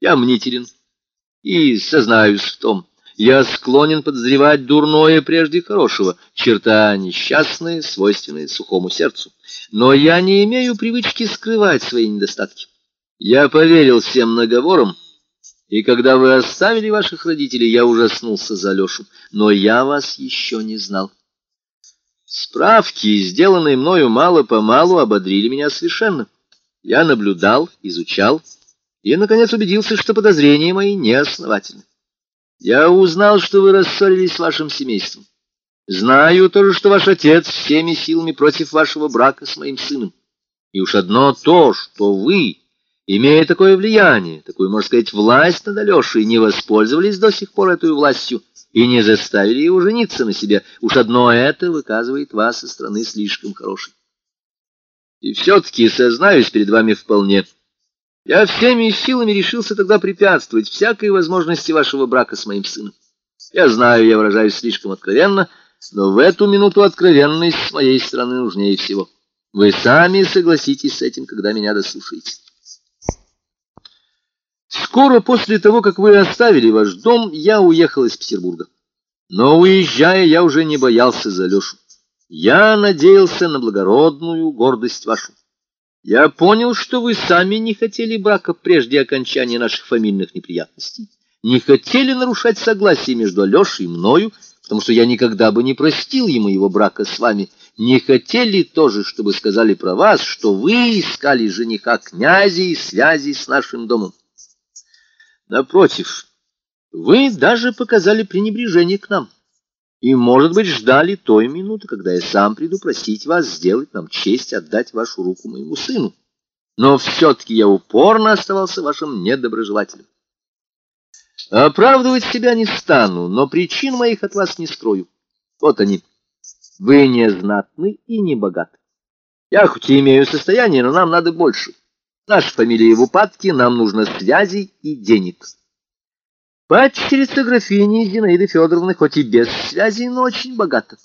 Я мнителен и сознаюсь в том, я склонен подозревать дурное прежде хорошего, черта несчастная, свойственная сухому сердцу. Но я не имею привычки скрывать свои недостатки. Я поверил всем наговорам, и когда вы оставили ваших родителей, я ужаснулся за Лешу, но я вас еще не знал. Справки, сделанные мною мало-помалу, ободрили меня совершенно. Я наблюдал, изучал и, наконец, убедился, что подозрения мои неосновательны. Я узнал, что вы рассорились с вашим семейством. Знаю тоже, что ваш отец всеми силами против вашего брака с моим сыном. И уж одно то, что вы, имея такое влияние, такую, можно сказать, власть над Алешей, не воспользовались до сих пор этой властью и не заставили его жениться на себе, уж одно это выказывает вас со стороны слишком хорошей. И все-таки сознаюсь перед вами вполне, — я всеми силами решился тогда препятствовать всякой возможности вашего брака с моим сыном. Я знаю, я выражаюсь слишком откровенно, но в эту минуту откровенность с моей стороны нужнее всего. Вы сами согласитесь с этим, когда меня дослушаете. Скоро после того, как вы оставили ваш дом, я уехал из Петербурга. Но уезжая, я уже не боялся за Лешу. Я надеялся на благородную гордость вашу. Я понял, что вы сами не хотели брака прежде окончания наших фамильных неприятностей, не хотели нарушать согласие между Алешей и мною, потому что я никогда бы не простил ему его брака с вами, не хотели тоже, чтобы сказали про вас, что вы искали жениха князя и связи с нашим домом. Напротив, вы даже показали пренебрежение к нам. И, может быть, ждали той минуты, когда я сам приду просить вас сделать нам честь отдать вашу руку моему сыну. Но все-таки я упорно оставался вашим недоброжелателем. Оправдывать себя не стану, но причин моих от вас не скрою. Вот они. Вы не знатны и не богаты. Я хоть и имею состояние, но нам надо больше. Наша фамилия в упадке, нам нужно связей и денег. Падчерица графини Зинаиды Федоровны хоть и без связи, но очень богата.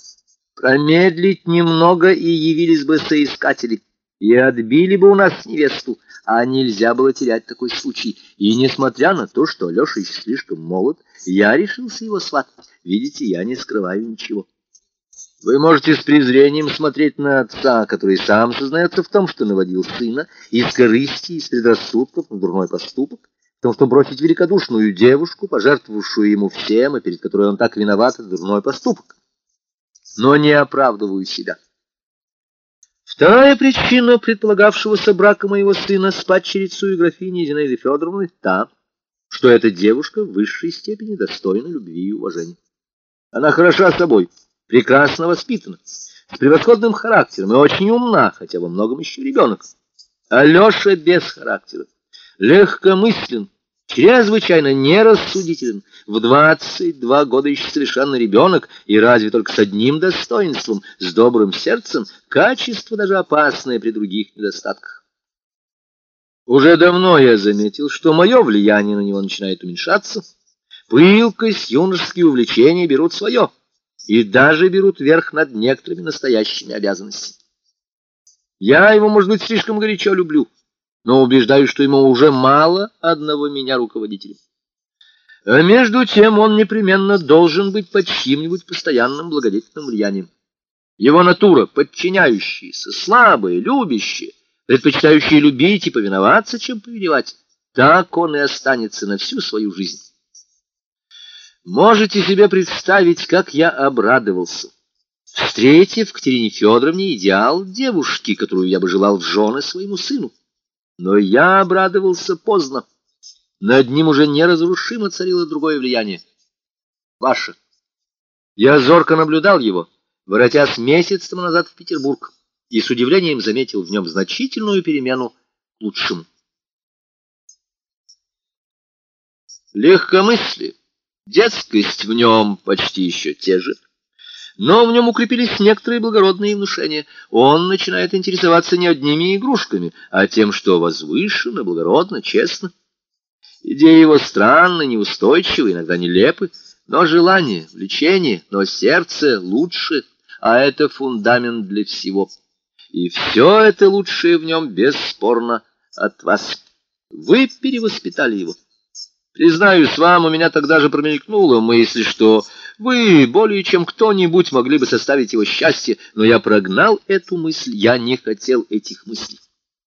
Промедлить немного и явились бы соискатели, и отбили бы у нас невесту, а нельзя было терять такой случай. И несмотря на то, что Алеша еще слишком молод, я решился его сватать. Видите, я не скрываю ничего. Вы можете с презрением смотреть на отца, который сам сознается в том, что наводил сына, из корысти, из предрассудков на дурной поступок, том, что бросить великодушную девушку, пожертвовавшую ему всем, и перед которой он так виноват, это дурной поступок. Но не оправдываю себя. Вторая причина предполагавшегося брака моего сына с падчерицей графиней Зинаиды Федоровны та, что эта девушка в высшей степени достойна любви и уважения. Она хороша собой, прекрасно воспитана, с превосходным характером и очень умна, хотя во многом еще ребенок. Алеша без характера легкомыслен, чрезвычайно нерассудителен, в двадцать два года еще совершенно ребенок, и разве только с одним достоинством, с добрым сердцем, качество даже опасное при других недостатках. Уже давно я заметил, что мое влияние на него начинает уменьшаться, пылкость, юношеские увлечения берут свое, и даже берут верх над некоторыми настоящими обязанностями. Я его, может быть, слишком горячо люблю, но убеждаю, что ему уже мало одного меня руководителя. А между тем он непременно должен быть под чьим-нибудь постоянным благодетельным влиянием. Его натура, подчиняющаяся, слабая, любящая, предпочитающая любить и повиноваться, чем повелевать, так он и останется на всю свою жизнь. Можете себе представить, как я обрадовался, встретив в Катерине Федоровне идеал девушки, которую я бы желал в жены своему сыну. Но я обрадовался поздно. Над ним уже неразрушимо царило другое влияние. Ваше. Я зорко наблюдал его, воротясь месяц тому назад в Петербург, и с удивлением заметил в нем значительную перемену к лучшему. Легкомыслие, детскость в нем почти еще те же — но в нем укрепились некоторые благородные внушения. Он начинает интересоваться не одними игрушками, а тем, что возвышенно, благородно, честно. Идеи его странны, неустойчивы, иногда нелепы, но желание, влечение, но сердце лучше, а это фундамент для всего. И все это лучшее в нем бесспорно от вас. Вы перевоспитали его. Признаюсь вам, у меня тогда же промелькнула мысль, что вы более чем кто-нибудь могли бы составить его счастье, но я прогнал эту мысль, я не хотел этих мыслей.